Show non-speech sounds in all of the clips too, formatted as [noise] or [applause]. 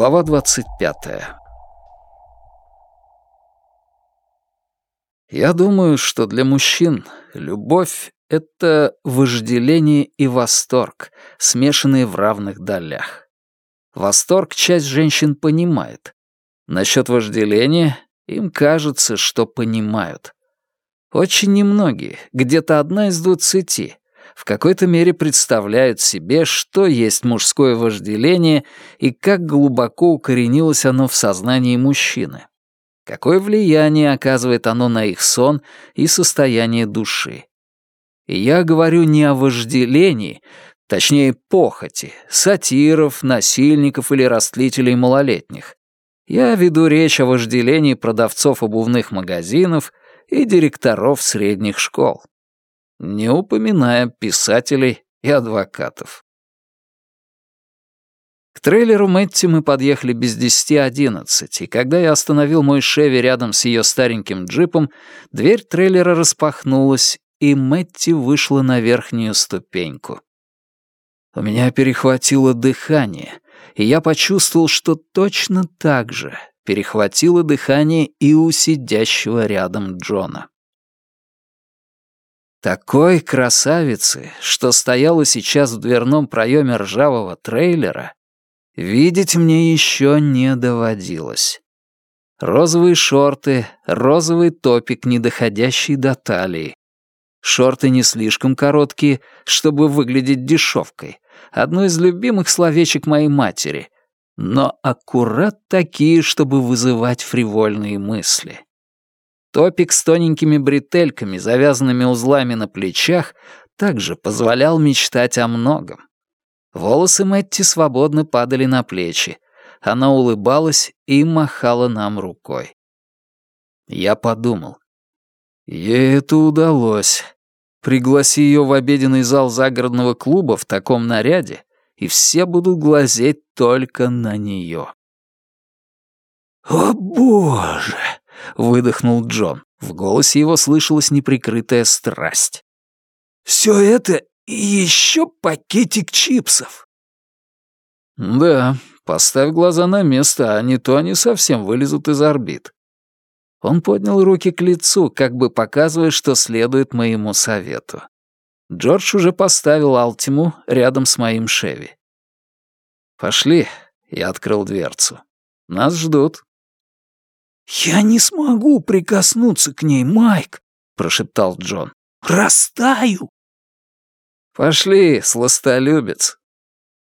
Глава 25. Я думаю, что для мужчин любовь — это вожделение и восторг, смешанные в равных долях. Восторг часть женщин понимает. Насчет вожделения им кажется, что понимают. Очень немногие, где-то одна из двадцати, в какой-то мере представляют себе, что есть мужское вожделение и как глубоко укоренилось оно в сознании мужчины. Какое влияние оказывает оно на их сон и состояние души. И я говорю не о вожделении, точнее похоти, сатиров, насильников или растлителей малолетних. Я веду речь о вожделении продавцов обувных магазинов и директоров средних школ не упоминая писателей и адвокатов. К трейлеру Мэтти мы подъехали без десяти одиннадцать, и когда я остановил мой Шеви рядом с ее стареньким джипом, дверь трейлера распахнулась, и Мэтти вышла на верхнюю ступеньку. У меня перехватило дыхание, и я почувствовал, что точно так же перехватило дыхание и у сидящего рядом Джона. Такой красавицы, что стояла сейчас в дверном проеме ржавого трейлера, видеть мне еще не доводилось. Розовые шорты, розовый топик, не доходящий до талии. Шорты не слишком короткие, чтобы выглядеть дешевкой. Одно из любимых словечек моей матери. Но аккурат такие, чтобы вызывать фривольные мысли. Топик с тоненькими бретельками, завязанными узлами на плечах, также позволял мечтать о многом. Волосы Мэтти свободно падали на плечи. Она улыбалась и махала нам рукой. Я подумал. Ей это удалось. Пригласи ее в обеденный зал загородного клуба в таком наряде, и все будут глазеть только на нее. «О, боже!» — выдохнул Джон. В голосе его слышалась неприкрытая страсть. «Все это и еще пакетик чипсов». «Да, поставь глаза на место, а не то они совсем вылезут из орбит». Он поднял руки к лицу, как бы показывая, что следует моему совету. Джордж уже поставил Алтиму рядом с моим Шеви. «Пошли», — я открыл дверцу. «Нас ждут». «Я не смогу прикоснуться к ней, Майк», — прошептал Джон. «Растаю». «Пошли, сластолюбец».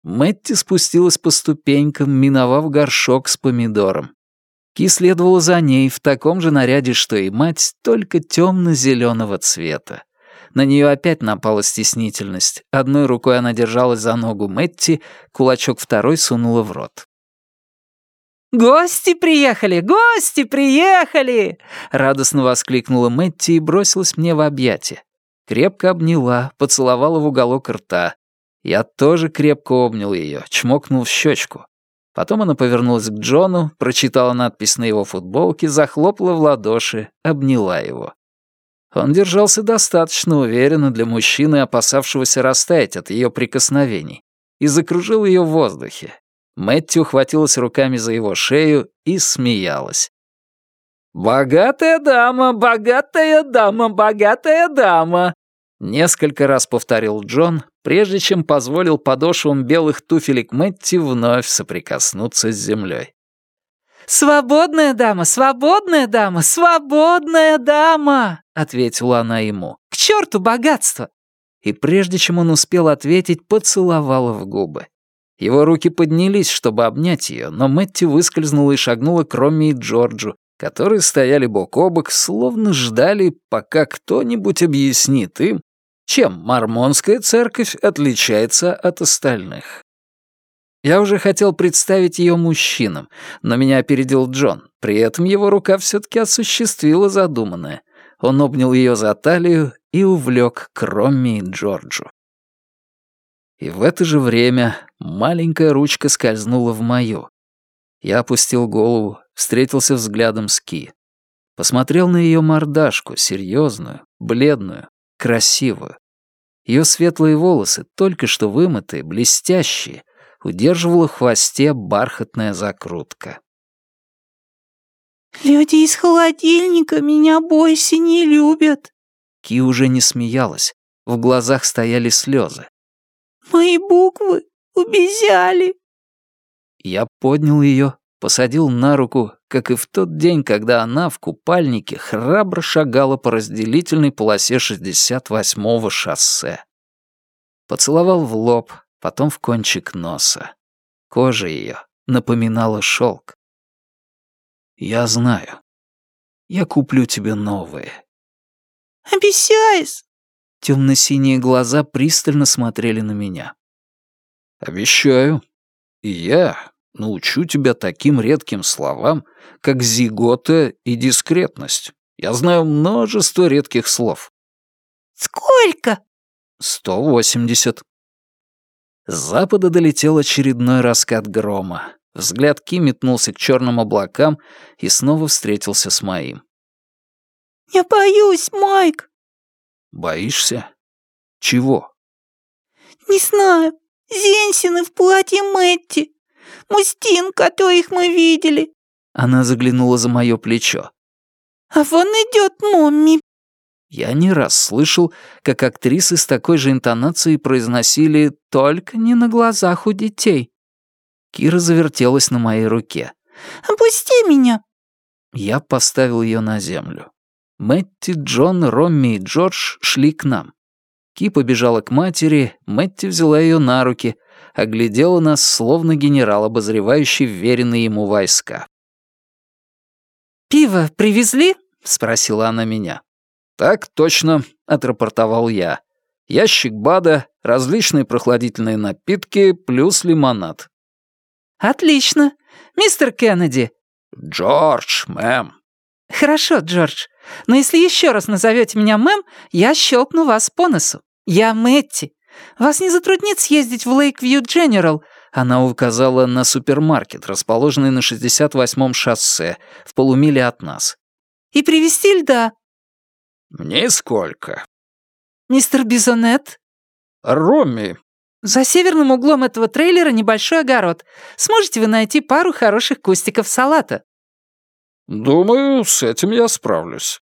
Мэтти спустилась по ступенькам, миновав горшок с помидором. Ки следовала за ней в таком же наряде, что и мать, только темно-зеленого цвета. На нее опять напала стеснительность. Одной рукой она держалась за ногу Мэтти, кулачок второй сунула в рот. «Гости приехали! Гости приехали!» Радостно воскликнула Мэтти и бросилась мне в объятия. Крепко обняла, поцеловала в уголок рта. Я тоже крепко обнял ее, чмокнул в щечку. Потом она повернулась к Джону, прочитала надпись на его футболке, захлопала в ладоши, обняла его. Он держался достаточно уверенно для мужчины, опасавшегося растаять от ее прикосновений, и закружил ее в воздухе, Мэтти ухватилась руками за его шею и смеялась. «Богатая дама, богатая дама, богатая дама!» Несколько раз повторил Джон, прежде чем позволил подошвам белых туфелек Мэтти вновь соприкоснуться с землей. «Свободная дама, свободная дама, свободная дама!» — ответила она ему. «К черту богатство!» И прежде чем он успел ответить, поцеловала в губы. Его руки поднялись, чтобы обнять ее, но Мэтти выскользнула и шагнула к Ромми и Джорджу, которые стояли бок о бок, словно ждали, пока кто-нибудь объяснит им, чем мормонская церковь отличается от остальных. Я уже хотел представить ее мужчинам, но меня опередил Джон. При этом его рука все-таки осуществила задуманное. Он обнял ее за талию и увлек к Ромми и Джорджу. И в это же время маленькая ручка скользнула в мою. Я опустил голову, встретился взглядом с Ки. Посмотрел на ее мордашку, серьезную, бледную, красивую. Ее светлые волосы, только что вымытые, блестящие, удерживала в хвосте бархатная закрутка. «Люди из холодильника меня бойся не любят». Ки уже не смеялась, в глазах стояли слезы. «Мои буквы убезяли». Я поднял ее, посадил на руку, как и в тот день, когда она в купальнике храбро шагала по разделительной полосе 68-го шоссе. Поцеловал в лоб, потом в кончик носа. Кожа ее напоминала шелк. «Я знаю. Я куплю тебе новые». «Обещаешь?» Темно-синие глаза пристально смотрели на меня. «Обещаю. И я научу тебя таким редким словам, как зигота и дискретность. Я знаю множество редких слов». «Сколько?» «Сто восемьдесят». С запада долетел очередной раскат грома. Взгляд Ки метнулся к черным облакам и снова встретился с моим. «Я боюсь, Майк!» «Боишься? Чего?» «Не знаю. Зенсины в платье Мэтти. Мустин, которых мы видели». Она заглянула за мое плечо. «А вон идет Момми». Я не раз слышал, как актрисы с такой же интонацией произносили «только не на глазах у детей». Кира завертелась на моей руке. «Опусти меня!» Я поставил ее на землю. Мэтти, Джон, Ромми и Джордж шли к нам. Ки побежала к матери, Мэтти взяла ее на руки, оглядела нас, словно генерал, обозревающий вверенные ему войска. «Пиво привезли?» — спросила она меня. «Так точно», — отрапортовал я. «Ящик БАДа, различные прохладительные напитки плюс лимонад». «Отлично. Мистер Кеннеди». «Джордж, мэм». «Хорошо, Джордж. Но если еще раз назовете меня мэм, я щелкну вас по носу. Я Мэтти. Вас не затруднит съездить в Лейквью Дженерал?» Она указала на супермаркет, расположенный на 68-м шоссе, в полумиле от нас. «И привезти льда?» «Нисколько». «Мистер Бизонет?» «Ромми». «За северным углом этого трейлера небольшой огород. Сможете вы найти пару хороших кустиков салата?» «Думаю, с этим я справлюсь».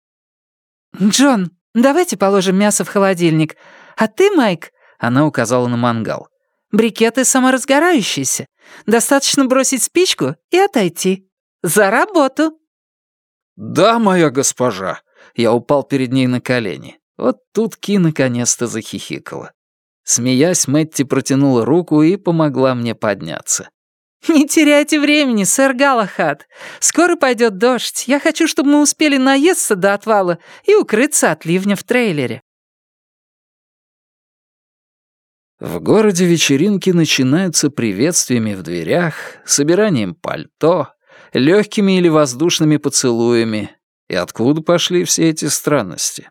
«Джон, давайте положим мясо в холодильник. А ты, Майк...» — она указала на мангал. «Брикеты саморазгорающиеся. Достаточно бросить спичку и отойти. За работу!» «Да, моя госпожа!» Я упал перед ней на колени. Вот тут Ки наконец-то захихикала. Смеясь, Мэтти протянула руку и помогла мне подняться. [laughs] «Не теряйте времени, сэр Галахад. Скоро пойдет дождь. Я хочу, чтобы мы успели наесться до отвала и укрыться от ливня в трейлере». В городе вечеринки начинаются приветствиями в дверях, собиранием пальто, легкими или воздушными поцелуями. И откуда пошли все эти странности?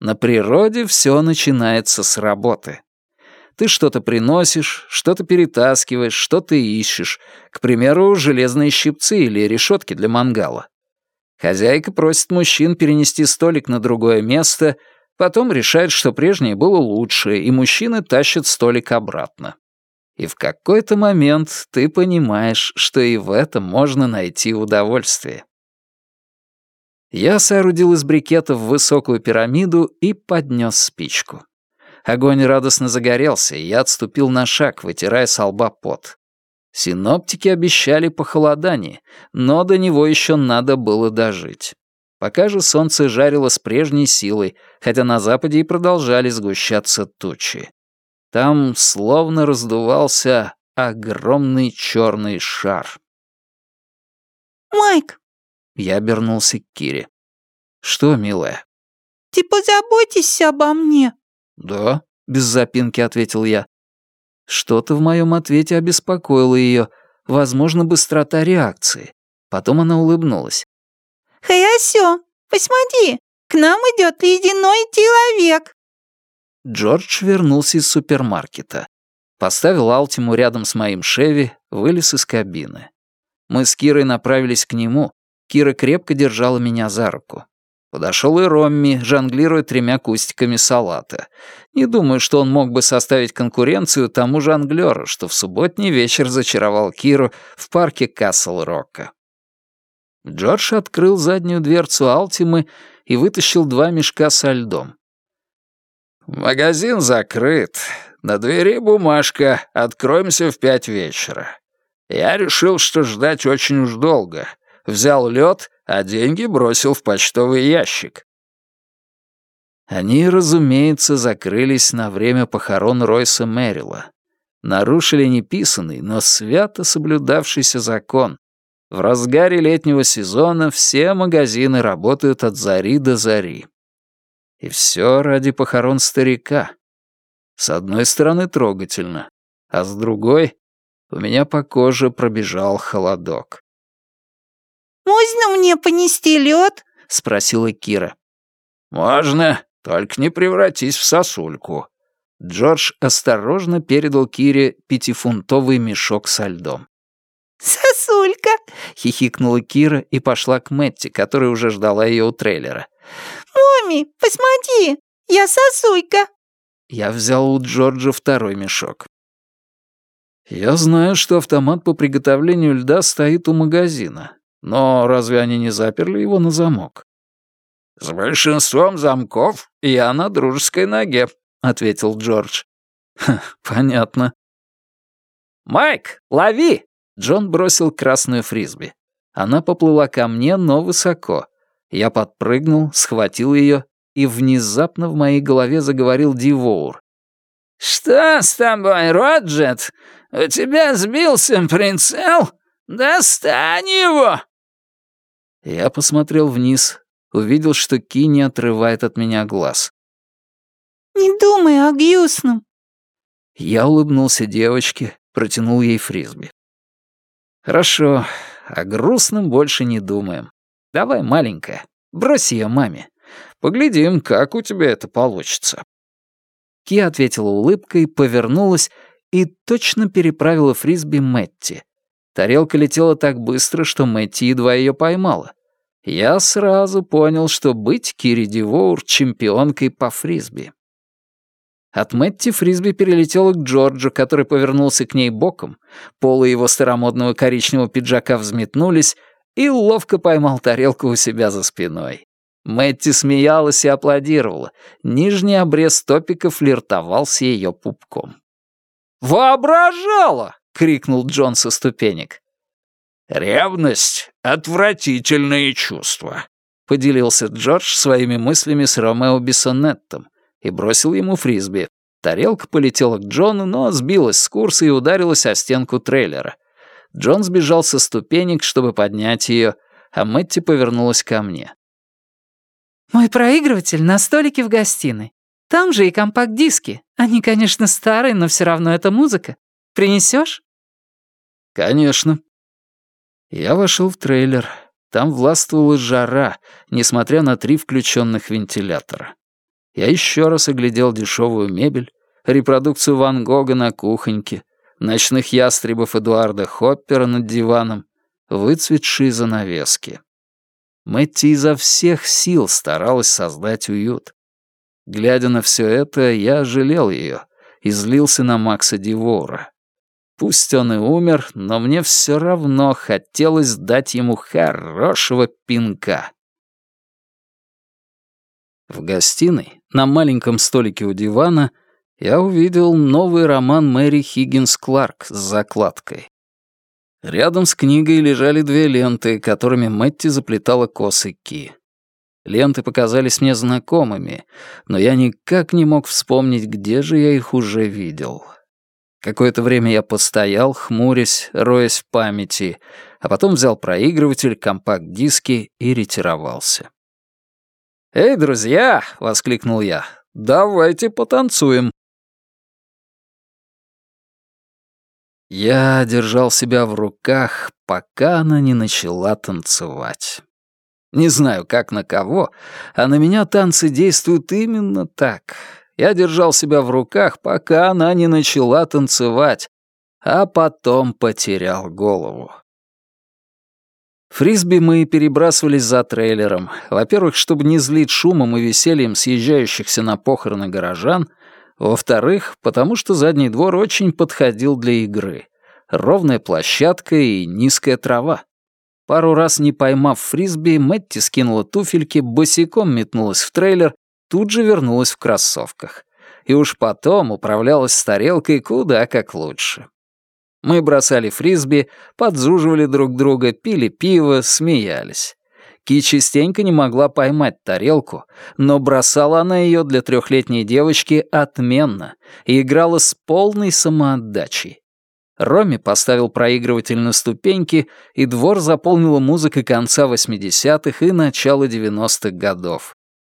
На природе все начинается с работы. Ты что-то приносишь, что-то перетаскиваешь, что-то ищешь. К примеру, железные щипцы или решетки для мангала. Хозяйка просит мужчин перенести столик на другое место, потом решает, что прежнее было лучше, и мужчины тащат столик обратно. И в какой-то момент ты понимаешь, что и в этом можно найти удовольствие. Я соорудил из брикетов высокую пирамиду и поднес спичку. Огонь радостно загорелся, и я отступил на шаг, вытирая с лба пот. Синоптики обещали похолодание, но до него еще надо было дожить. Пока же солнце жарило с прежней силой, хотя на западе и продолжали сгущаться тучи. Там словно раздувался огромный черный шар. «Майк!» Я обернулся к Кире. «Что, милая?» «Ты позаботишься типа обо мне?» «Да», — без запинки ответил я. Что-то в моем ответе обеспокоило ее, возможно, быстрота реакции. Потом она улыбнулась. «Хорошо, посмотри, к нам идет ледяной человек». Джордж вернулся из супермаркета. Поставил Алтиму рядом с моим Шеви, вылез из кабины. Мы с Кирой направились к нему. Кира крепко держала меня за руку. Подошел и Ромми, жонглируя тремя кустиками салата. Не думаю, что он мог бы составить конкуренцию тому жонглеру, что в субботний вечер зачаровал Киру в парке Касл-Рока. Джордж открыл заднюю дверцу Алтимы и вытащил два мешка со льдом. «Магазин закрыт. На двери бумажка. Откроемся в пять вечера. Я решил, что ждать очень уж долго. Взял лед а деньги бросил в почтовый ящик. Они, разумеется, закрылись на время похорон Ройса Мэрила. Нарушили неписанный, но свято соблюдавшийся закон. В разгаре летнего сезона все магазины работают от зари до зари. И все ради похорон старика. С одной стороны трогательно, а с другой у меня по коже пробежал холодок. «Можно мне понести лед?» — спросила Кира. «Можно, только не превратись в сосульку». Джордж осторожно передал Кире пятифунтовый мешок со льдом. «Сосулька!» — хихикнула Кира и пошла к Мэтти, которая уже ждала ее у трейлера. «Моми, посмотри, я сосулька!» Я взял у Джорджа второй мешок. «Я знаю, что автомат по приготовлению льда стоит у магазина. Но разве они не заперли его на замок? «С большинством замков я на дружеской ноге», — ответил Джордж. «Понятно». «Майк, лови!» — Джон бросил красную фрисби. Она поплыла ко мне, но высоко. Я подпрыгнул, схватил ее, и внезапно в моей голове заговорил Дивоур. «Что с тобой, Роджет? У тебя сбился прицел? Достань его!» Я посмотрел вниз, увидел, что Ки не отрывает от меня глаз. «Не думай о Гьюсном». Я улыбнулся девочке, протянул ей фрисби. «Хорошо, о грустном больше не думаем. Давай, маленькая, брось ее маме. Поглядим, как у тебя это получится». Ки ответила улыбкой, повернулась и точно переправила фрисби Мэтти. Тарелка летела так быстро, что Мэтти едва ее поймала. Я сразу понял, что быть Кири Дивоур чемпионкой по фрисби. От Мэтти фрисби перелетела к Джорджу, который повернулся к ней боком, полы его старомодного коричневого пиджака взметнулись и ловко поймал тарелку у себя за спиной. Мэтти смеялась и аплодировала. Нижний обрез топика флиртовал с ее пупком. «Воображала!» — крикнул Джон со ступенек. «Ревность — отвратительное чувство», — поделился Джордж своими мыслями с Ромео Бессонеттом и бросил ему фрисби. Тарелка полетела к Джону, но сбилась с курса и ударилась о стенку трейлера. Джон сбежал со ступенек, чтобы поднять ее, а Мэтти повернулась ко мне. «Мой проигрыватель на столике в гостиной. Там же и компакт-диски. Они, конечно, старые, но все равно это музыка. Принесешь? «Конечно». Я вошел в трейлер. Там властвовала жара, несмотря на три включенных вентилятора. Я еще раз оглядел дешевую мебель, репродукцию Ван Гога на кухоньке, ночных ястребов Эдуарда Хоппера над диваном, выцветшие занавески. Мэтти изо всех сил старалась создать уют. Глядя на все это, я жалел ее и злился на Макса Дивора. Пусть он и умер, но мне все равно хотелось дать ему хорошего пинка. В гостиной, на маленьком столике у дивана, я увидел новый роман Мэри Хиггинс Кларк с закладкой. Рядом с книгой лежали две ленты, которыми Мэтти заплетала косы Ки. Ленты показались мне знакомыми, но я никак не мог вспомнить, где же я их уже видел. Какое-то время я постоял, хмурясь, роясь в памяти, а потом взял проигрыватель, компакт-диски и ретировался. «Эй, друзья!» — воскликнул я. «Давайте потанцуем!» Я держал себя в руках, пока она не начала танцевать. Не знаю, как на кого, а на меня танцы действуют именно так. Я держал себя в руках, пока она не начала танцевать, а потом потерял голову. Фрисби мы перебрасывались за трейлером. Во-первых, чтобы не злить шумом и весельем съезжающихся на похороны горожан. Во-вторых, потому что задний двор очень подходил для игры. Ровная площадка и низкая трава. Пару раз не поймав фрисби, Мэтти скинула туфельки, босиком метнулась в трейлер, тут же вернулась в кроссовках. И уж потом управлялась с тарелкой куда как лучше. Мы бросали фрисби, подзуживали друг друга, пили пиво, смеялись. Ки частенько не могла поймать тарелку, но бросала она ее для трехлетней девочки отменно и играла с полной самоотдачей. Роми поставил проигрыватель на ступеньки, и двор заполнила музыка конца 80-х и начала 90-х годов.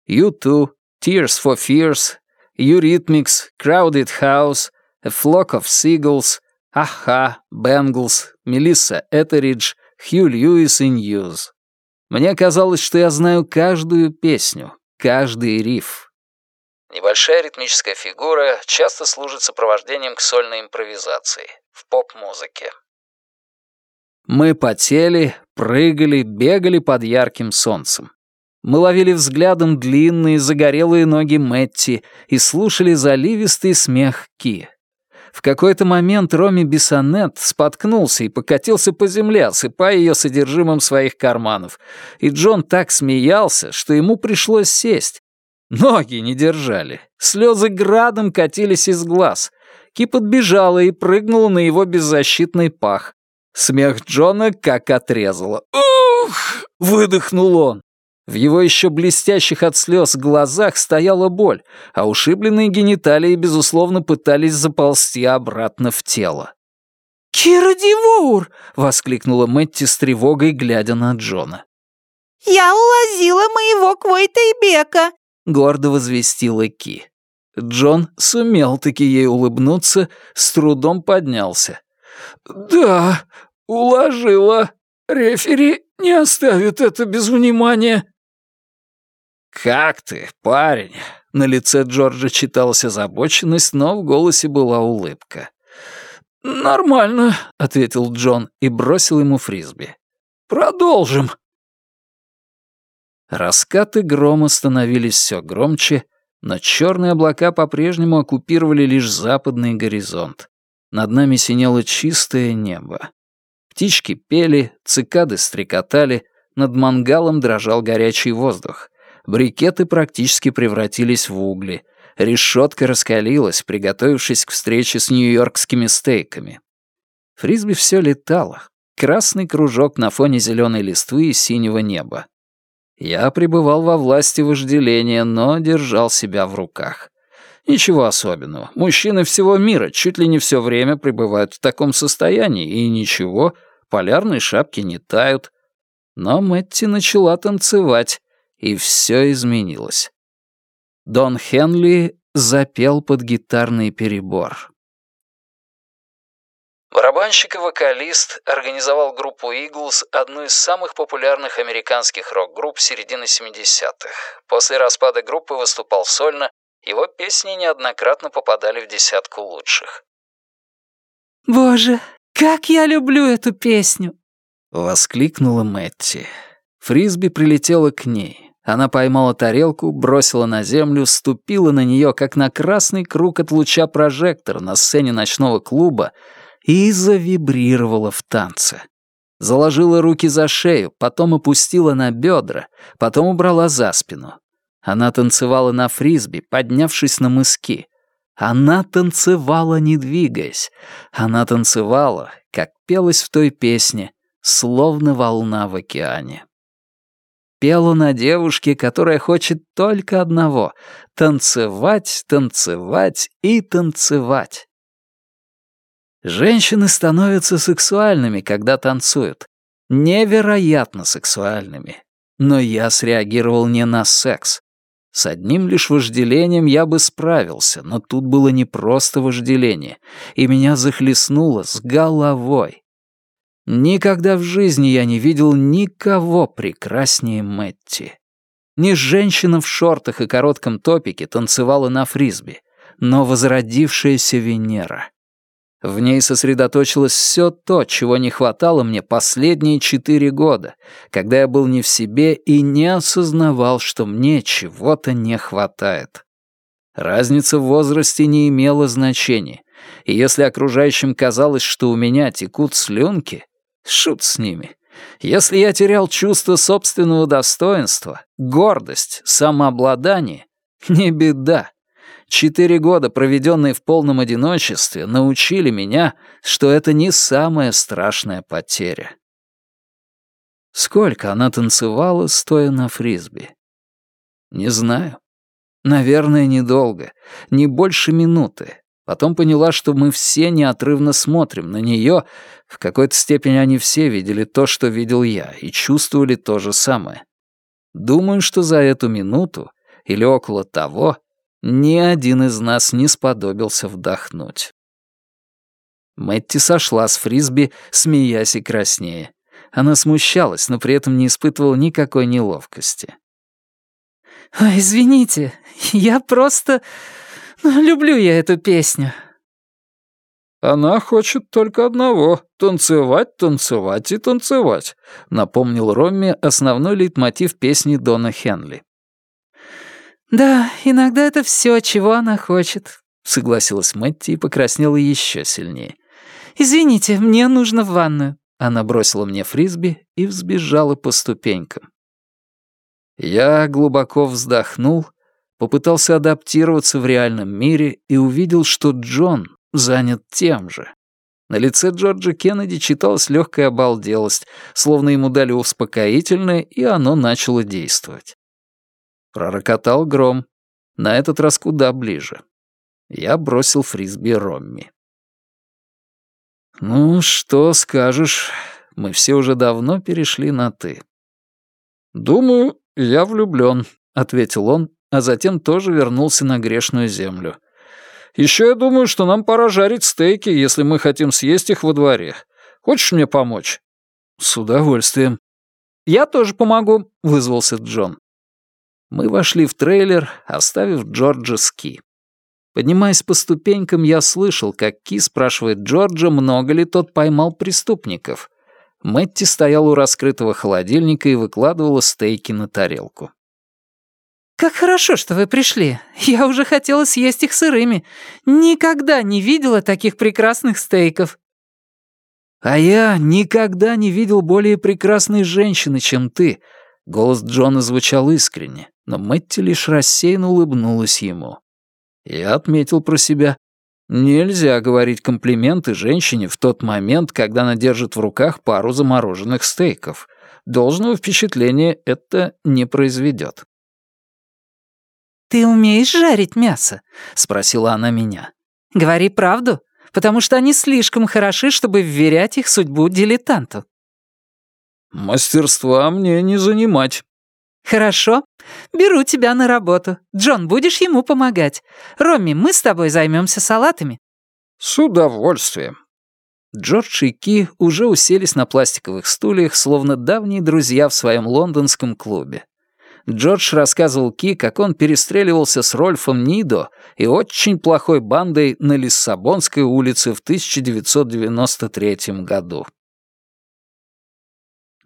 U2, Tears for Fears, Eurythmics, Crowded House, A Flock of Seagulls, Аха, Бенглс, Мелисса Этеридж, Хью Льюис и Ньюз. Мне казалось, что я знаю каждую песню, каждый риф. Небольшая ритмическая фигура часто служит сопровождением к сольной импровизации в поп-музыке. Мы потели, прыгали, бегали под ярким солнцем. Мы ловили взглядом длинные загорелые ноги Мэтти и слушали заливистый смех Ки. В какой-то момент Роми Бессонет споткнулся и покатился по земле, осыпая ее содержимым своих карманов. И Джон так смеялся, что ему пришлось сесть. Ноги не держали. Слезы градом катились из глаз. Ки подбежала и прыгнула на его беззащитный пах. Смех Джона как отрезало. «Ух!» — выдохнул он. В его еще блестящих от слез глазах стояла боль, а ушибленные гениталии, безусловно, пытались заползти обратно в тело. «Кира Дивоур!» — воскликнула Мэтти с тревогой, глядя на Джона. «Я улазила моего Квойтейбека!» — гордо возвестила Ки. Джон сумел таки ей улыбнуться, с трудом поднялся. «Да, уложила. Рефери не оставит это без внимания». «Как ты, парень?» На лице Джорджа читалась озабоченность, но в голосе была улыбка. «Нормально», — ответил Джон и бросил ему фрисби. «Продолжим». Раскаты грома становились все громче, но черные облака по-прежнему оккупировали лишь западный горизонт. Над нами синело чистое небо. Птички пели, цикады стрекотали, над мангалом дрожал горячий воздух. Брикеты практически превратились в угли. Решетка раскалилась, приготовившись к встрече с нью-йоркскими стейками. Фрисби все летало. Красный кружок на фоне зеленой листвы и синего неба. Я пребывал во власти вожделения, но держал себя в руках. Ничего особенного. Мужчины всего мира чуть ли не все время пребывают в таком состоянии, и ничего, полярные шапки не тают. Но Мэтти начала танцевать, и все изменилось. Дон Хенли запел под гитарный перебор. Барабанщик и вокалист организовал группу Eagles, одну из самых популярных американских рок-групп середины 70-х. После распада группы выступал сольно, его песни неоднократно попадали в десятку лучших. «Боже, как я люблю эту песню!» — воскликнула Мэтти. Фрисби прилетела к ней. Она поймала тарелку, бросила на землю, ступила на нее, как на красный круг от луча прожектора на сцене ночного клуба, и завибрировала в танце. Заложила руки за шею, потом опустила на бедра, потом убрала за спину. Она танцевала на фрисби, поднявшись на мыски. Она танцевала, не двигаясь. Она танцевала, как пелось в той песне, словно волна в океане пела на девушке, которая хочет только одного — танцевать, танцевать и танцевать. Женщины становятся сексуальными, когда танцуют. Невероятно сексуальными. Но я среагировал не на секс. С одним лишь вожделением я бы справился, но тут было не просто вожделение, и меня захлестнуло с головой. Никогда в жизни я не видел никого прекраснее Мэтти. Не женщина в шортах и коротком топике танцевала на фрисби, но возродившаяся Венера. В ней сосредоточилось все то, чего не хватало мне последние четыре года, когда я был не в себе и не осознавал, что мне чего-то не хватает. Разница в возрасте не имела значения, и если окружающим казалось, что у меня текут слюнки, шут с ними. Если я терял чувство собственного достоинства, гордость, самообладание, не беда. Четыре года, проведенные в полном одиночестве, научили меня, что это не самая страшная потеря. Сколько она танцевала, стоя на фрисби? Не знаю. Наверное, недолго, не больше минуты. Потом поняла, что мы все неотрывно смотрим на нее. В какой-то степени они все видели то, что видел я, и чувствовали то же самое. Думаю, что за эту минуту, или около того, ни один из нас не сподобился вдохнуть. Мэтти сошла с фрисби, смеясь и краснея. Она смущалась, но при этом не испытывала никакой неловкости. «Ой, извините, я просто... [laughs] люблю я эту песню». «Она хочет только одного — танцевать, танцевать и танцевать», — напомнил Ромми основной лейтмотив песни Дона Хенли. «Да, иногда это все, чего она хочет», — согласилась Мэтти и покраснела еще сильнее. «Извините, мне нужно в ванную». Она бросила мне фрисби и взбежала по ступенькам. Я глубоко вздохнул, попытался адаптироваться в реальном мире и увидел, что Джон занят тем же. На лице Джорджа Кеннеди читалась легкая обалделость, словно ему дали успокоительное, и оно начало действовать. Пророкотал гром. На этот раз куда ближе. Я бросил фрисби Ромми. «Ну, что скажешь? Мы все уже давно перешли на «ты». «Думаю, я влюблён», — ответил он, а затем тоже вернулся на грешную землю. «Еще я думаю, что нам пора жарить стейки, если мы хотим съесть их во дворе. Хочешь мне помочь?» «С удовольствием». «Я тоже помогу», — вызвался Джон. Мы вошли в трейлер, оставив Джорджа с Ки. Поднимаясь по ступенькам, я слышал, как Ки спрашивает Джорджа, много ли тот поймал преступников. Мэтти стоял у раскрытого холодильника и выкладывала стейки на тарелку. «Как хорошо, что вы пришли. Я уже хотела съесть их сырыми. Никогда не видела таких прекрасных стейков». «А я никогда не видел более прекрасной женщины, чем ты», Голос Джона звучал искренне, но Мэтти лишь рассеянно улыбнулась ему. Я отметил про себя. Нельзя говорить комплименты женщине в тот момент, когда она держит в руках пару замороженных стейков. Должного впечатления это не произведет. «Ты умеешь жарить мясо?» — спросила она меня. «Говори правду, потому что они слишком хороши, чтобы вверять их судьбу дилетанту». «Мастерства мне не занимать». «Хорошо. Беру тебя на работу. Джон, будешь ему помогать. Ромми, мы с тобой займемся салатами». «С удовольствием». Джордж и Ки уже уселись на пластиковых стульях, словно давние друзья в своем лондонском клубе. Джордж рассказывал Ки, как он перестреливался с Рольфом Нидо и очень плохой бандой на Лиссабонской улице в 1993 году.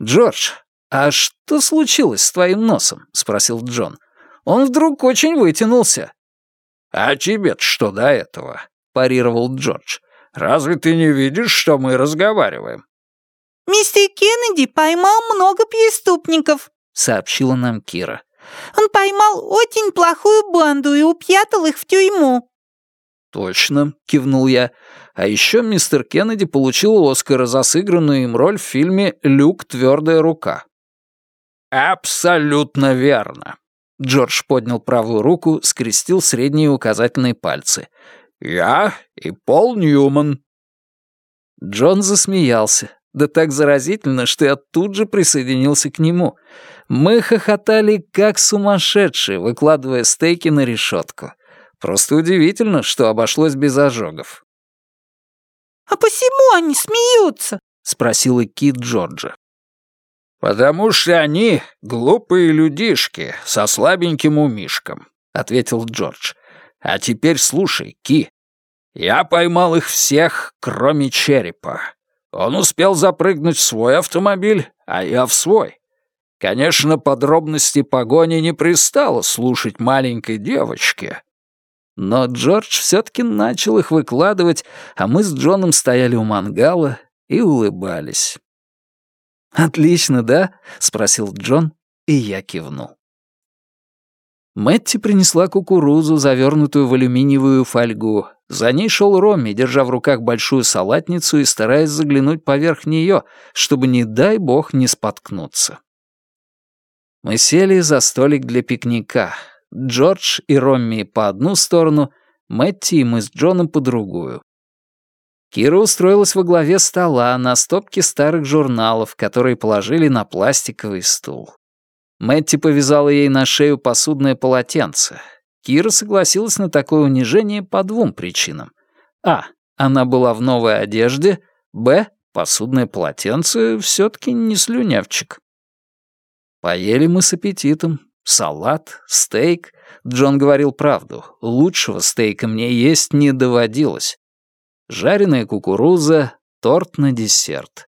«Джордж, а что случилось с твоим носом?» — спросил Джон. «Он вдруг очень вытянулся». «А тебе что до этого?» — парировал Джордж. «Разве ты не видишь, что мы разговариваем?» «Мистер Кеннеди поймал много преступников», — сообщила нам Кира. «Он поймал очень плохую банду и упьятал их в тюрьму». «Точно», — кивнул я. А еще мистер Кеннеди получил Оскара за сыгранную им роль в фильме «Люк. Твердая рука». «Абсолютно верно». Джордж поднял правую руку, скрестил средние указательные пальцы. «Я и Пол Ньюман». Джон засмеялся. Да так заразительно, что я тут же присоединился к нему. Мы хохотали как сумасшедшие, выкладывая стейки на решетку. Просто удивительно, что обошлось без ожогов. «А почему они смеются?» — спросила Кит Джорджа. «Потому что они глупые людишки со слабеньким умишком», — ответил Джордж. «А теперь слушай, Ки. «Я поймал их всех, кроме черепа. Он успел запрыгнуть в свой автомобиль, а я в свой. Конечно, подробности погони не пристало слушать маленькой девочке». Но Джордж все-таки начал их выкладывать, а мы с Джоном стояли у мангала и улыбались. «Отлично, да?» — спросил Джон, и я кивнул. Мэтти принесла кукурузу, завернутую в алюминиевую фольгу. За ней шел Ромми, держа в руках большую салатницу и стараясь заглянуть поверх нее, чтобы, не дай бог, не споткнуться. Мы сели за столик для пикника. Джордж и Ромми по одну сторону, Мэтти и мы с Джоном по другую. Кира устроилась во главе стола на стопке старых журналов, которые положили на пластиковый стул. Мэтти повязала ей на шею посудное полотенце. Кира согласилась на такое унижение по двум причинам. А. Она была в новой одежде. Б. Посудное полотенце все-таки не слюнявчик. Поели мы с аппетитом. Салат, стейк. Джон говорил правду. Лучшего стейка мне есть не доводилось. Жареная кукуруза, торт на десерт.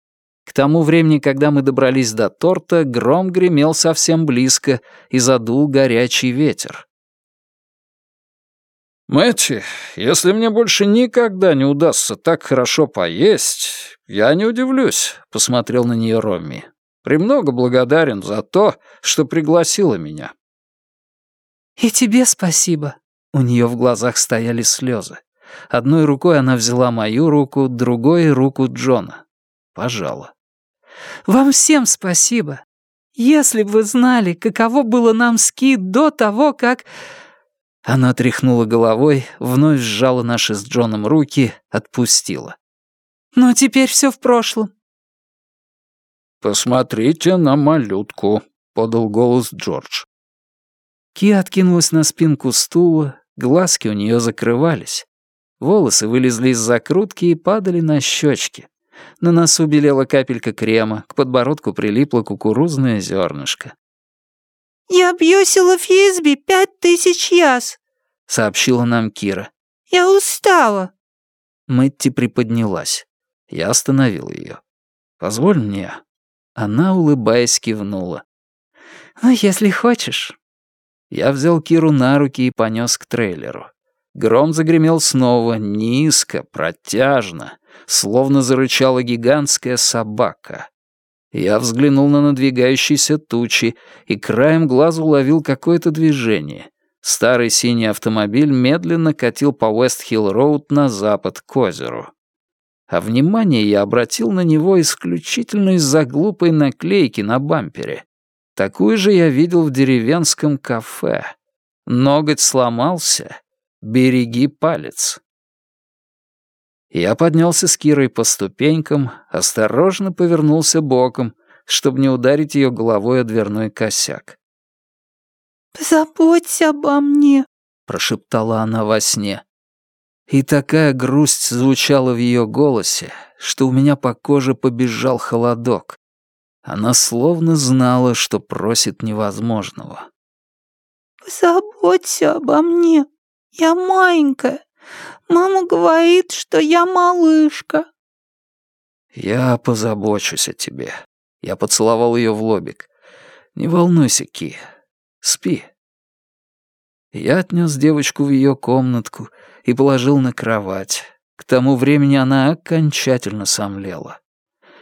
К тому времени, когда мы добрались до торта, гром гремел совсем близко и задул горячий ветер. «Мэтти, если мне больше никогда не удастся так хорошо поесть, я не удивлюсь», — посмотрел на нее Ромми. «Премного благодарен за то, что пригласила меня». «И тебе спасибо». У нее в глазах стояли слезы. Одной рукой она взяла мою руку, другой — руку Джона. Пожала. Вам всем спасибо. Если бы вы знали, каково было нам с до того, как...» Она тряхнула головой, вновь сжала наши с Джоном руки, отпустила. «Но теперь все в прошлом». «Посмотрите на малютку», — подал голос Джордж. Ки откинулась на спинку стула, глазки у нее закрывались. Волосы вылезли из закрутки и падали на щечки. На носу белела капелька крема, к подбородку прилипло кукурузное зернышко. «Я бьюсила физби пять тысяч яс», — сообщила нам Кира. «Я устала». Мэтти приподнялась. Я остановил ее. «Позволь мне». Она, улыбаясь, кивнула. «Ну, если хочешь». Я взял Киру на руки и понес к трейлеру. Гром загремел снова, низко, протяжно, словно зарычала гигантская собака. Я взглянул на надвигающиеся тучи и краем глаза уловил какое-то движение. Старый синий автомобиль медленно катил по Уэст-Хилл-Роуд на запад к озеру. А внимание я обратил на него исключительно из-за глупой наклейки на бампере. Такую же я видел в деревенском кафе. Ноготь сломался, Береги палец. Я поднялся с Кирой по ступенькам, осторожно повернулся боком, чтобы не ударить ее головой о дверной косяк. «Позаботься обо мне», — прошептала она во сне. И такая грусть звучала в ее голосе, что у меня по коже побежал холодок. Она словно знала, что просит невозможного. «Позаботься обо мне», «Я маленькая. Мама говорит, что я малышка». «Я позабочусь о тебе». Я поцеловал ее в лобик. «Не волнуйся, Ки. Спи». Я отнес девочку в ее комнатку и положил на кровать. К тому времени она окончательно сомлела.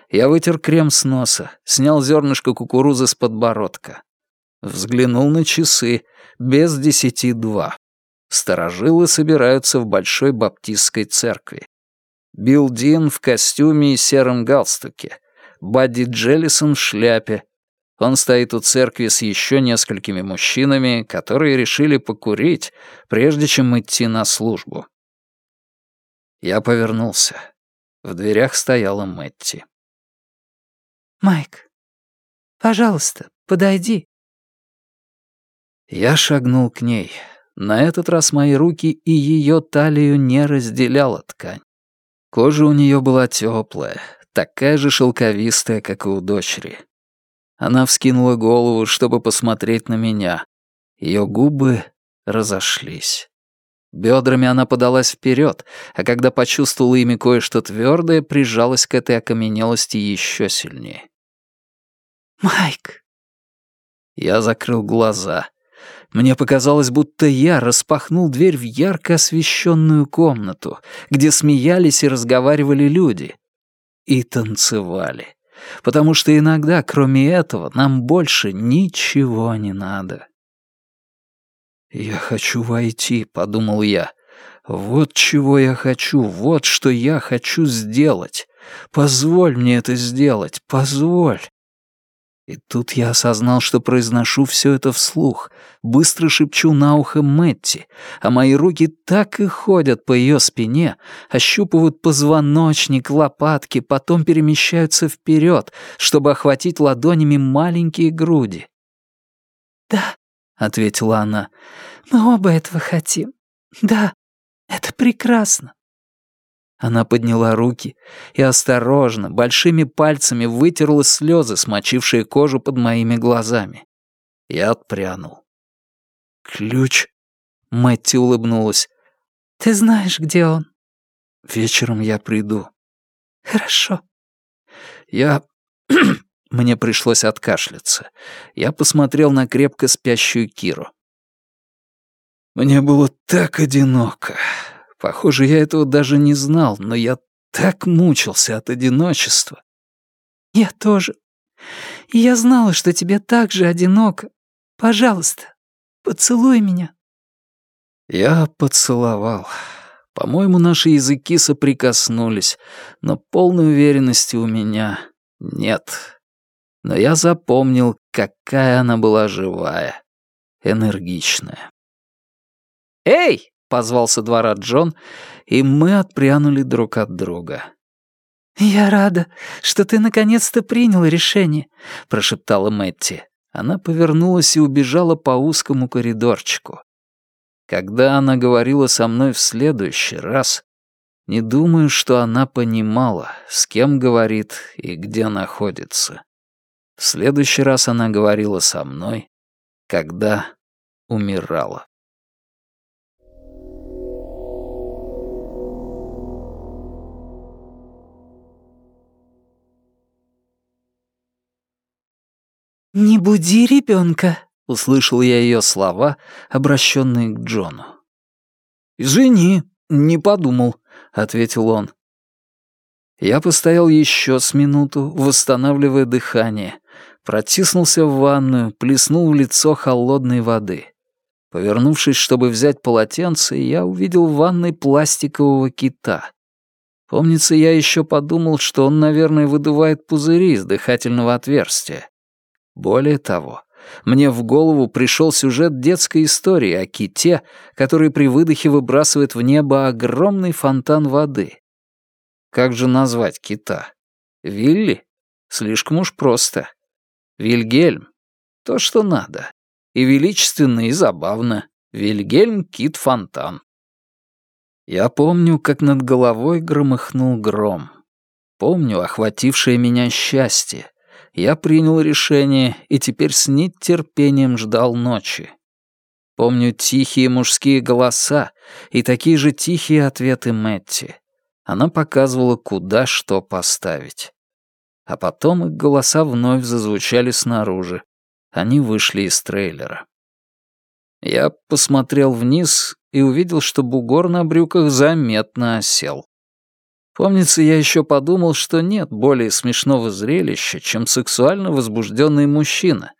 Я вытер крем с носа, снял зернышко кукурузы с подбородка. Взглянул на часы, без десяти два. Старожилы собираются в Большой Баптистской церкви. Билл Дин в костюме и сером галстуке. Бадди Джеллисон в шляпе. Он стоит у церкви с еще несколькими мужчинами, которые решили покурить, прежде чем идти на службу. Я повернулся. В дверях стояла Мэтти. «Майк, пожалуйста, подойди». Я шагнул к ней. На этот раз мои руки и ее талию не разделяла ткань. Кожа у нее была теплая, такая же шелковистая, как и у дочери. Она вскинула голову, чтобы посмотреть на меня. Ее губы разошлись. Бедрами она подалась вперед, а когда почувствовала ими кое-что твердое, прижалась к этой окаменелости еще сильнее. «Майк!» Я закрыл глаза. Мне показалось, будто я распахнул дверь в ярко освещенную комнату, где смеялись и разговаривали люди. И танцевали. Потому что иногда, кроме этого, нам больше ничего не надо. «Я хочу войти», — подумал я. «Вот чего я хочу, вот что я хочу сделать. Позволь мне это сделать, позволь». И тут я осознал, что произношу все это вслух, быстро шепчу на ухо Мэтти, а мои руки так и ходят по ее спине, ощупывают позвоночник, лопатки, потом перемещаются вперед, чтобы охватить ладонями маленькие груди. «Да», — ответила она, — «мы оба этого хотим. Да, это прекрасно». Она подняла руки и осторожно, большими пальцами вытерла слезы, смочившие кожу под моими глазами. Я отпрянул. «Ключ?» Мэтти улыбнулась. «Ты знаешь, где он?» «Вечером я приду». «Хорошо». «Я...» [clears throat] Мне пришлось откашляться. Я посмотрел на крепко спящую Киру. Мне было так одиноко. Похоже, я этого даже не знал, но я так мучился от одиночества. Я тоже. И я знала, что тебе так же одиноко. Пожалуйста, поцелуй меня. Я поцеловал. По-моему, наши языки соприкоснулись, но полной уверенности у меня нет. Но я запомнил, какая она была живая, энергичная. «Эй!» Позвал со двора Джон, и мы отпрянули друг от друга. «Я рада, что ты наконец-то принял решение», — прошептала Мэтти. Она повернулась и убежала по узкому коридорчику. Когда она говорила со мной в следующий раз, не думаю, что она понимала, с кем говорит и где находится. В следующий раз она говорила со мной, когда умирала. «Не буди ребенка», — услышал я ее слова, обращенные к Джону. «Извини, не подумал», — ответил он. Я постоял еще с минуту, восстанавливая дыхание, протиснулся в ванную, плеснул в лицо холодной воды. Повернувшись, чтобы взять полотенце, я увидел в ванной пластикового кита. Помнится, я еще подумал, что он, наверное, выдувает пузыри из дыхательного отверстия. Более того, мне в голову пришел сюжет детской истории о ките, который при выдохе выбрасывает в небо огромный фонтан воды. Как же назвать кита? Вилли? Слишком уж просто. Вильгельм? То, что надо. И величественно, и забавно. Вильгельм Кит-фонтан. Я помню, как над головой громыхнул гром. Помню охватившее меня счастье я принял решение и теперь с нетерпением ждал ночи. Помню тихие мужские голоса и такие же тихие ответы Мэтти. Она показывала, куда что поставить. А потом их голоса вновь зазвучали снаружи. Они вышли из трейлера. Я посмотрел вниз и увидел, что бугор на брюках заметно осел. Помнится, я еще подумал, что нет более смешного зрелища, чем сексуально возбужденный мужчина.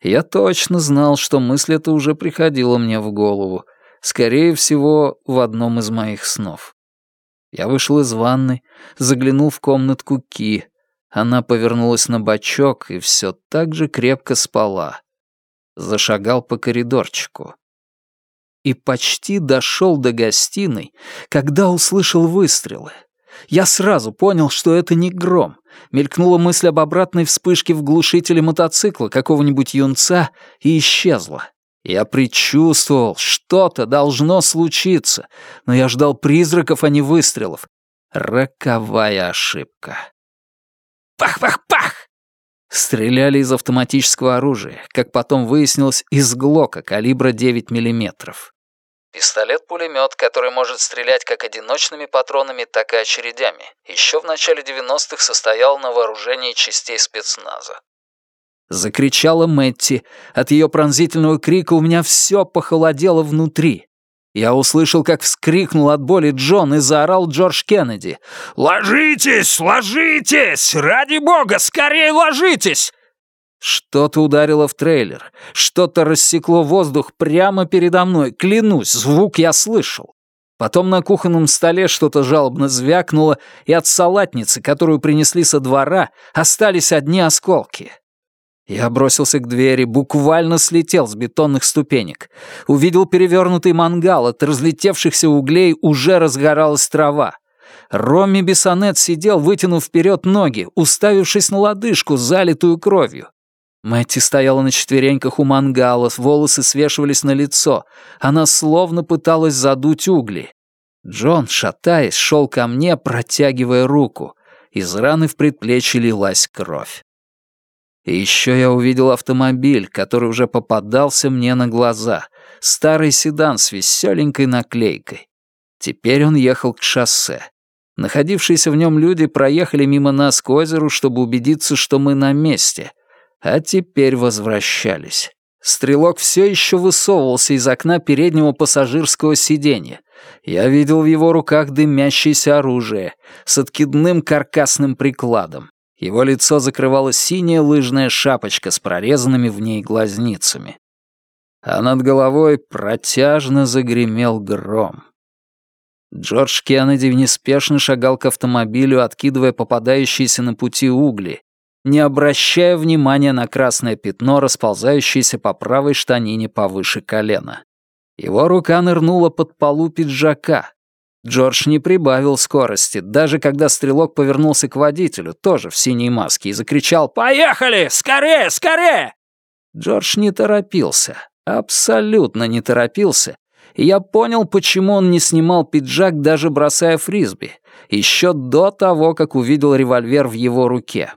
Я точно знал, что мысль эта уже приходила мне в голову, скорее всего, в одном из моих снов. Я вышел из ванны, заглянул в комнатку Ки. Она повернулась на бочок и все так же крепко спала. Зашагал по коридорчику. И почти дошел до гостиной, когда услышал выстрелы. Я сразу понял, что это не гром. Мелькнула мысль об обратной вспышке в глушителе мотоцикла какого-нибудь юнца и исчезла. Я предчувствовал, что-то должно случиться, но я ждал призраков, а не выстрелов. Роковая ошибка. Пах-пах-пах! Стреляли из автоматического оружия, как потом выяснилось, из глока калибра 9 миллиметров. Пистолет-пулемет, который может стрелять как одиночными патронами, так и очередями, еще в начале 90-х состоял на вооружении частей спецназа. Закричала Мэтти. От ее пронзительного крика у меня все похолодело внутри. Я услышал, как вскрикнул от боли Джон и заорал Джордж Кеннеди. «Ложитесь! Ложитесь! Ради бога, скорее ложитесь!» Что-то ударило в трейлер, что-то рассекло воздух прямо передо мной, клянусь, звук я слышал. Потом на кухонном столе что-то жалобно звякнуло, и от салатницы, которую принесли со двора, остались одни осколки. Я бросился к двери, буквально слетел с бетонных ступенек. Увидел перевернутый мангал, от разлетевшихся углей уже разгоралась трава. Ромми Бессонет сидел, вытянув вперед ноги, уставившись на лодыжку, залитую кровью. Мэтти стояла на четвереньках у мангала, волосы свешивались на лицо. Она словно пыталась задуть угли. Джон, шатаясь, шел ко мне, протягивая руку. Из раны в предплечье лилась кровь. И еще я увидел автомобиль, который уже попадался мне на глаза. Старый седан с веселенькой наклейкой. Теперь он ехал к шоссе. Находившиеся в нем люди проехали мимо нас к озеру, чтобы убедиться, что мы на месте. А теперь возвращались. Стрелок все еще высовывался из окна переднего пассажирского сиденья. Я видел в его руках дымящееся оружие с откидным каркасным прикладом. Его лицо закрывала синяя лыжная шапочка с прорезанными в ней глазницами. А над головой протяжно загремел гром. Джордж Кеннеди неспешно шагал к автомобилю, откидывая попадающиеся на пути угли, не обращая внимания на красное пятно, расползающееся по правой штанине повыше колена. Его рука нырнула под полу пиджака. Джордж не прибавил скорости, даже когда стрелок повернулся к водителю, тоже в синей маске, и закричал «Поехали! Скорее, скорее!» Джордж не торопился, абсолютно не торопился, и я понял, почему он не снимал пиджак, даже бросая фрисби, еще до того, как увидел револьвер в его руке.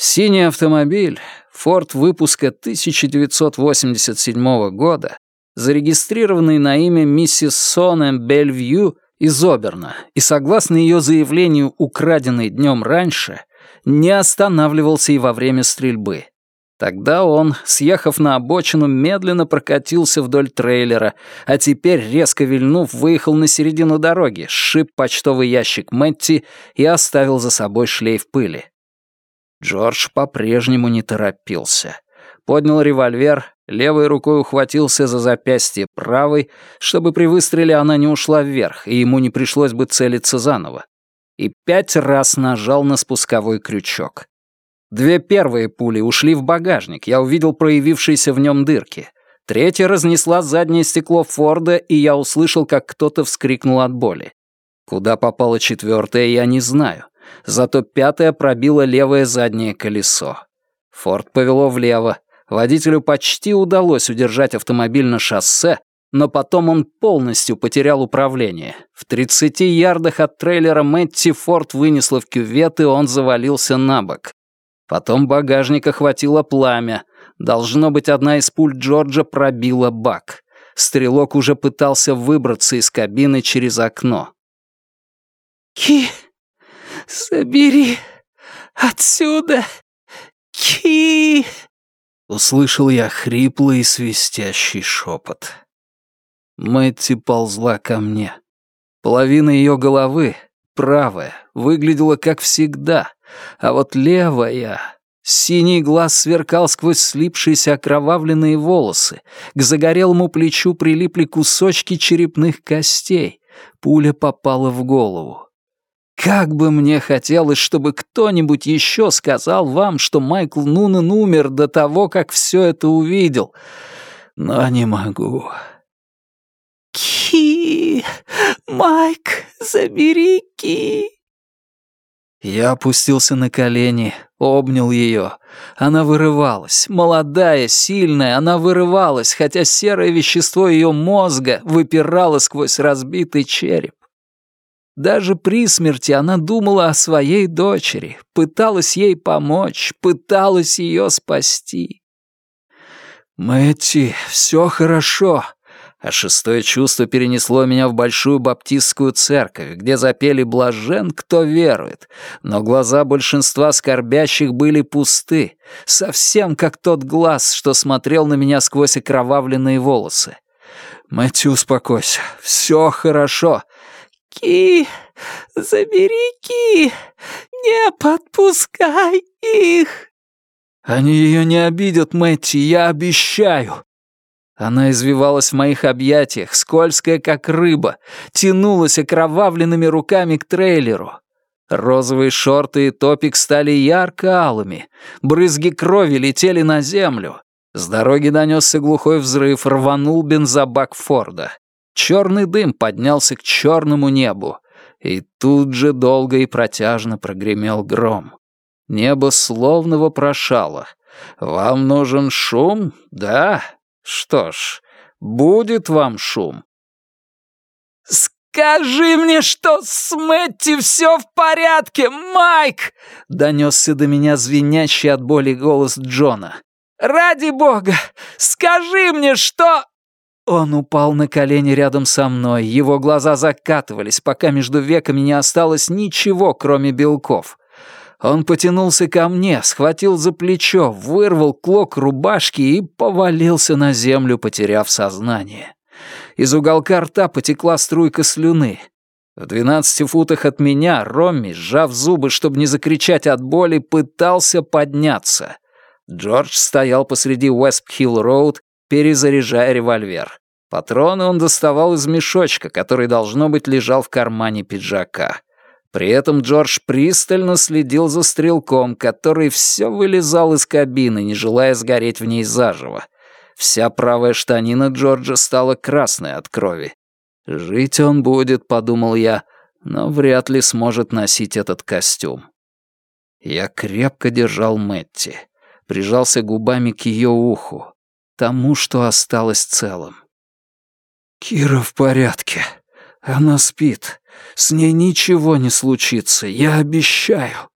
Синий автомобиль, Форд выпуска 1987 года, зарегистрированный на имя миссис Соне Бельвью из Оберна и, согласно ее заявлению, украденный днем раньше, не останавливался и во время стрельбы. Тогда он, съехав на обочину, медленно прокатился вдоль трейлера, а теперь, резко вильнув, выехал на середину дороги, сшиб почтовый ящик Мэтти и оставил за собой шлейф пыли. Джордж по-прежнему не торопился поднял револьвер, левой рукой ухватился за запястье правой, чтобы при выстреле она не ушла вверх, и ему не пришлось бы целиться заново. И пять раз нажал на спусковой крючок. Две первые пули ушли в багажник, я увидел проявившиеся в нем дырки. Третья разнесла заднее стекло Форда, и я услышал, как кто-то вскрикнул от боли. Куда попала четвертая, я не знаю. Зато пятая пробила левое заднее колесо. Форд повело влево, Водителю почти удалось удержать автомобиль на шоссе, но потом он полностью потерял управление. В 30 ярдах от трейлера Мэтти Форд вынесла в кювет, и он завалился на бок. Потом багажник охватило пламя. Должно быть, одна из пуль Джорджа пробила бак. Стрелок уже пытался выбраться из кабины через окно. «Ки, забери отсюда, Ки!» Услышал я хриплый и свистящий шепот. Мэтти ползла ко мне. Половина ее головы, правая, выглядела как всегда, а вот левая... Синий глаз сверкал сквозь слипшиеся окровавленные волосы. К загорелому плечу прилипли кусочки черепных костей. Пуля попала в голову. Как бы мне хотелось, чтобы кто-нибудь еще сказал вам, что Майкл Нунен умер до того, как все это увидел. Но не могу. Ки, Майк, забери Ки. Я опустился на колени, обнял ее. Она вырывалась, молодая, сильная, она вырывалась, хотя серое вещество ее мозга выпирало сквозь разбитый череп. Даже при смерти она думала о своей дочери, пыталась ей помочь, пыталась ее спасти. «Мэтти, все хорошо. а шестое чувство перенесло меня в большую баптистскую церковь, где запели «Блажен, кто верует», но глаза большинства скорбящих были пусты, совсем как тот глаз, что смотрел на меня сквозь окровавленные волосы. «Мэтью, успокойся, все хорошо». «Ки, забери Ки, не подпускай их!» «Они ее не обидят, Мэтти, я обещаю!» Она извивалась в моих объятиях, скользкая как рыба, тянулась окровавленными руками к трейлеру. Розовые шорты и топик стали ярко-алыми, брызги крови летели на землю. С дороги донесся глухой взрыв, рванул бензобак Форда. Черный дым поднялся к черному небу, и тут же долго и протяжно прогремел гром. Небо словно вопрошало. «Вам нужен шум? Да? Что ж, будет вам шум. «Скажи мне, что с Мэтти все в порядке, Майк!» — донесся до меня звенящий от боли голос Джона. «Ради бога, скажи мне, что...» Он упал на колени рядом со мной, его глаза закатывались, пока между веками не осталось ничего, кроме белков. Он потянулся ко мне, схватил за плечо, вырвал клок рубашки и повалился на землю, потеряв сознание. Из уголка рта потекла струйка слюны. В двенадцати футах от меня Ромми, сжав зубы, чтобы не закричать от боли, пытался подняться. Джордж стоял посреди Уэст-Хилл-Роуд, перезаряжая револьвер. Патроны он доставал из мешочка, который, должно быть, лежал в кармане пиджака. При этом Джордж пристально следил за стрелком, который все вылезал из кабины, не желая сгореть в ней заживо. Вся правая штанина Джорджа стала красной от крови. «Жить он будет», — подумал я, но вряд ли сможет носить этот костюм. Я крепко держал Мэтти, прижался губами к ее уху, тому, что осталось целым. «Кира в порядке. Она спит. С ней ничего не случится, я обещаю».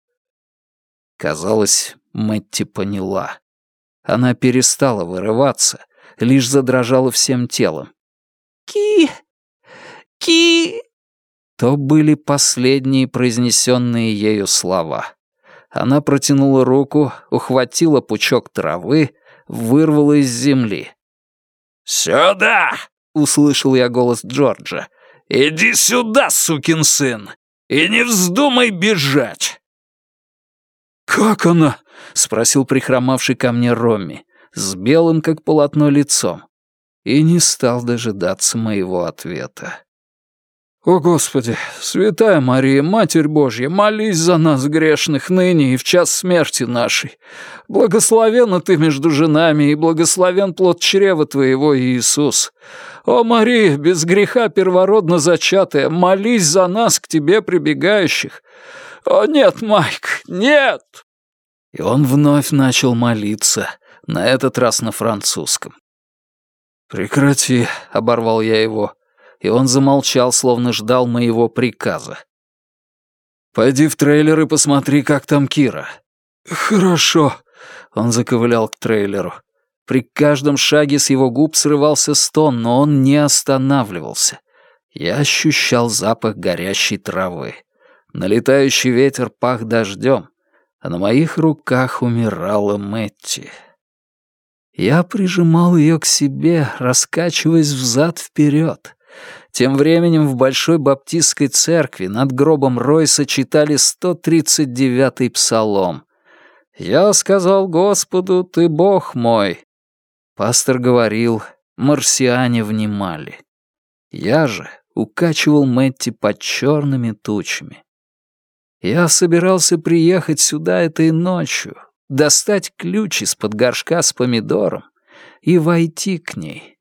Казалось, Мэтти поняла. Она перестала вырываться, лишь задрожала всем телом. «Ки... Ки...» То были последние произнесенные ею слова. Она протянула руку, ухватила пучок травы, вырвала из земли. «Сюда!» — услышал я голос Джорджа. «Иди сюда, сукин сын, и не вздумай бежать!» «Как она?» — спросил прихромавший ко мне Ромми, с белым, как полотно, лицом, и не стал дожидаться моего ответа. «О, Господи, святая Мария, Матерь Божья, молись за нас, грешных, ныне и в час смерти нашей. Благословена ты между женами, и благословен плод чрева твоего, Иисус. О, Мария, без греха первородно зачатая, молись за нас, к тебе прибегающих. О, нет, Майк, нет!» И он вновь начал молиться, на этот раз на французском. «Прекрати», — оборвал я его, — и он замолчал, словно ждал моего приказа. «Пойди в трейлер и посмотри, как там Кира». «Хорошо», — он заковылял к трейлеру. При каждом шаге с его губ срывался стон, но он не останавливался. Я ощущал запах горящей травы. Налетающий ветер пах дождем, а на моих руках умирала Мэтти. Я прижимал ее к себе, раскачиваясь взад-вперед. Тем временем в Большой Баптистской церкви над гробом Ройса читали 139-й псалом. «Я сказал Господу, ты Бог мой». Пастор говорил, марсиане внимали. Я же укачивал Мэтти под черными тучами. Я собирался приехать сюда этой ночью, достать ключ из-под горшка с помидором и войти к ней.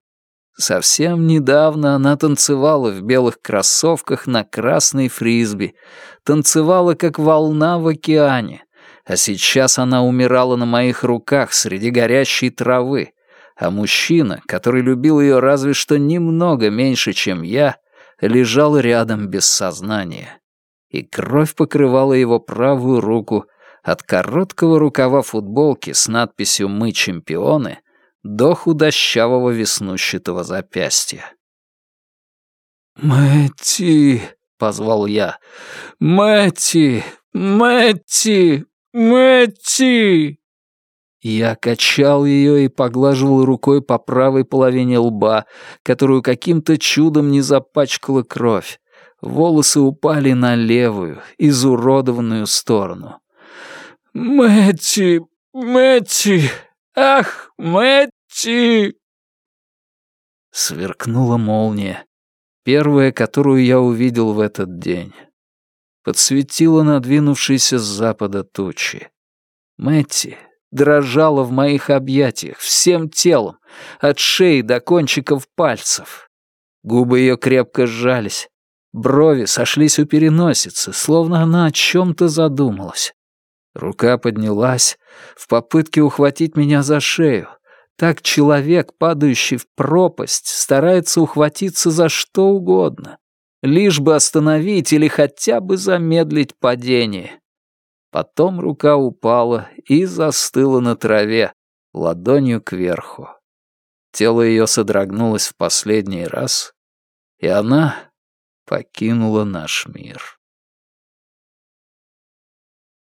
Совсем недавно она танцевала в белых кроссовках на красной фрисби, танцевала как волна в океане, а сейчас она умирала на моих руках среди горящей травы, а мужчина, который любил ее разве что немного меньше, чем я, лежал рядом без сознания. И кровь покрывала его правую руку. От короткого рукава футболки с надписью «Мы чемпионы» до худощавого веснущатого запястья. «Мэтти!» — позвал я. «Мэтти! Мэтти! Мэтти!» Я качал ее и поглаживал рукой по правой половине лба, которую каким-то чудом не запачкала кровь. Волосы упали на левую, изуродованную сторону. «Мэтти! Мэтти! Ах, Мэтти!» Сверкнула молния. Первая, которую я увидел в этот день. Подсветила надвинувшиеся с запада тучи. Мэтти дрожала в моих объятиях всем телом, от шеи до кончиков пальцев. Губы ее крепко сжались. Брови сошлись у переносицы, словно она о чем-то задумалась. Рука поднялась в попытке ухватить меня за шею. Так человек, падающий в пропасть, старается ухватиться за что угодно, лишь бы остановить или хотя бы замедлить падение. Потом рука упала и застыла на траве, ладонью кверху. Тело ее содрогнулось в последний раз, и она покинула наш мир.